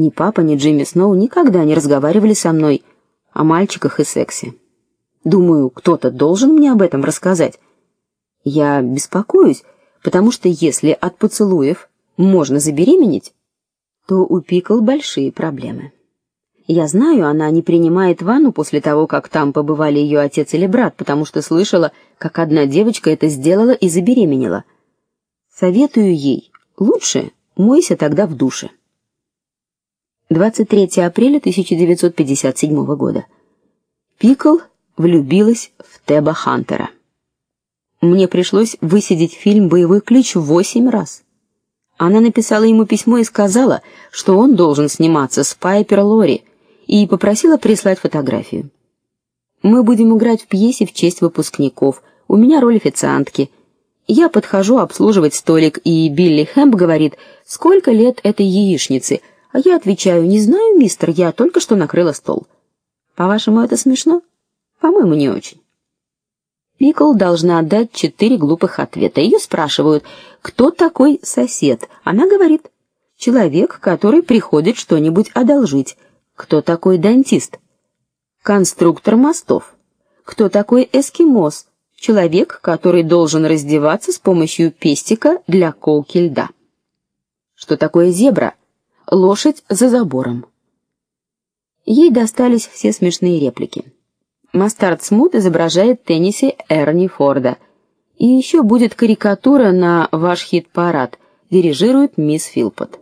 Ни папа, ни Джимми Сноу никогда не разговаривали со мной о мальчиках и сексе. Думаю, кто-то должен мне об этом рассказать. Я беспокоюсь, потому что если от поцелуев можно забеременеть, то у Пикл большие проблемы. Я знаю, она не принимает ванну после того, как там побывали ее отец или брат, потому что слышала, как одна девочка это сделала и забеременела. Советую ей: лучше мойся тогда в душе. 23 апреля 1957 года. Пикл влюбилась в Теба Хантера. Мне пришлось высидеть фильм Боевой ключ восемь раз. Она написала ему письмо и сказала, что он должен сниматься с Пайпер Лори, и попросила прислать фотографию. Мы будем играть в пьесе в честь выпускников. У меня роль официантки. Я подхожу обслуживать столик, и Билли Хэмп говорит: "Сколько лет этой яичнице?" А я отвечаю: "Не знаю, мистер, я только что накрыла стол". По-вашему, это смешно? По-моему, не очень. Пикл должна отдать четыре глупых ответа. Ее спрашивают: "Кто такой сосед?" Она говорит: "Человек, который приходит что-нибудь одолжить". Кто такой дантист? Конструктор мостов. Кто такой эскимос? Человек, который должен раздеваться с помощью пестика для колки льда. Что такое зебра? Лошадь за забором. Ей достались все смешные реплики. Мастард Смут изображает Тенниси Эрни Форда. И еще будет карикатура на ваш хит-парад. Дирижирует мисс Филпот.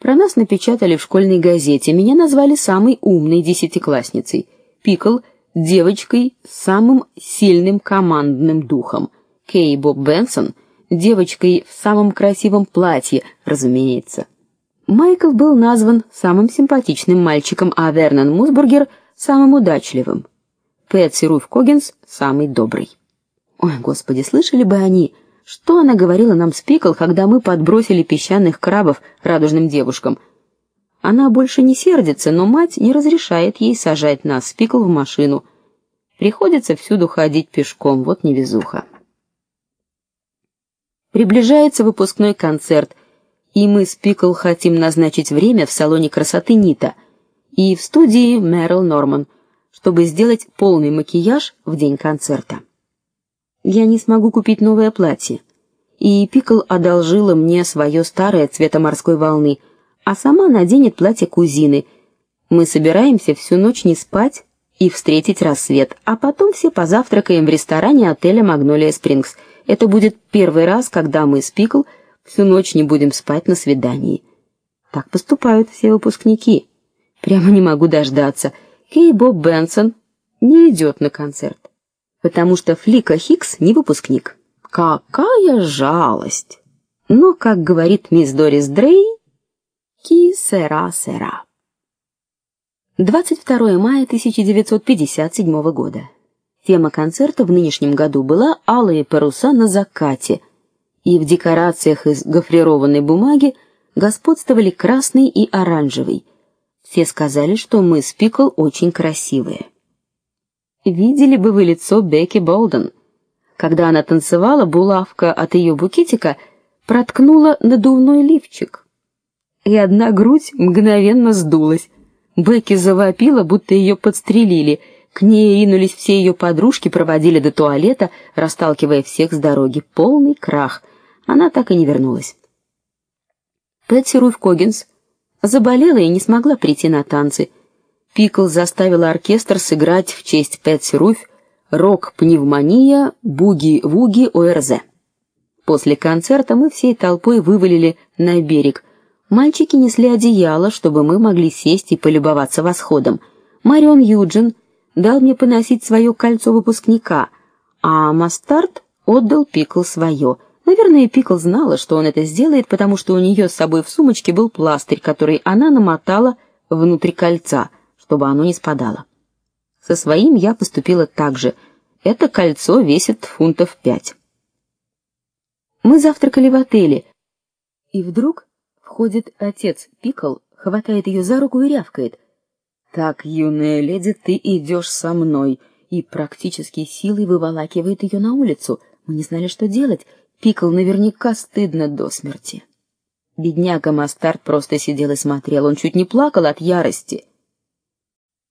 Про нас напечатали в школьной газете. Меня назвали самой умной десятиклассницей. Пикл девочкой с самым сильным командным духом. Кей Боб Бенсон девочкой в самом красивом платье, разумеется. Майкл был назван самым симпатичным мальчиком, а Вернон Мусбургер самым удачливым. Пэтси Руф Когинс самый добрый. Ой, господи, слышали бы они, что она говорила нам с Пикл, когда мы подбросили песчаных крабов радужным девушкам? Она больше не сердится, но мать не разрешает ей сажать нас с Пикл в машину. Приходится всюду ходить пешком, вот невезуха. Приближается выпускной концерт, и мы с Пикл хотим назначить время в салоне красоты Нита и в студии Мэрил Норман, чтобы сделать полный макияж в день концерта я не смогу купить новое платье. И Пикл одолжила мне свое старое цвета морской волны, а сама наденет платье кузины. Мы собираемся всю ночь не спать и встретить рассвет, а потом все позавтракаем в ресторане отеля Магнолия Спрингс. Это будет первый раз, когда мы с Пикл всю ночь не будем спать на свидании. Так поступают все выпускники. Прямо не могу дождаться. Кей Боб Бенсон не идет на концерт потому что Флика Хикс не выпускник. Какая жалость. Но, как говорит мисс Дорис Дрей, ки сера сера. 22 мая 1957 года. Тема концерта в нынешнем году была алые паруса на закате, и в декорациях из гофрированной бумаги господствовали красный и оранжевый. Все сказали, что мы с Пикл очень красивые. Видели бы вы лицо Бекки Болден. Когда она танцевала, булавка от ее букетика проткнула надувной лифчик. И одна грудь мгновенно сдулась. Бекки завопила, будто ее подстрелили. К ней ринулись все ее подружки, проводили до туалета, расталкивая всех с дороги. Полный крах. Она так и не вернулась. Пэтси Руф Когинс заболела и не смогла прийти на танцы. Пикл заставил оркестр сыграть в честь Пэтси Руф рок-пневмония буги-вуги ОРЗ. После концерта мы всей толпой вывалили на берег. Мальчики несли одеяло, чтобы мы могли сесть и полюбоваться восходом. Марион Юджин дал мне поносить свое кольцо выпускника, а Мастарт отдал Пикл свое. Наверное, Пикл знала, что он это сделает, потому что у нее с собой в сумочке был пластырь, который она намотала внутрь кольца чтобы оно не спадало. Со своим я поступила так же. Это кольцо весит фунтов пять. Мы завтракали в отеле, и вдруг входит отец Пикл, хватает ее за руку и рявкает: "Так, юная леди, ты идешь со мной!" и практически силой выволакивает ее на улицу. Мы не знали, что делать. Пикл наверняка стыдно до смерти. Бедняга Мастарт просто сидел и смотрел, он чуть не плакал от ярости.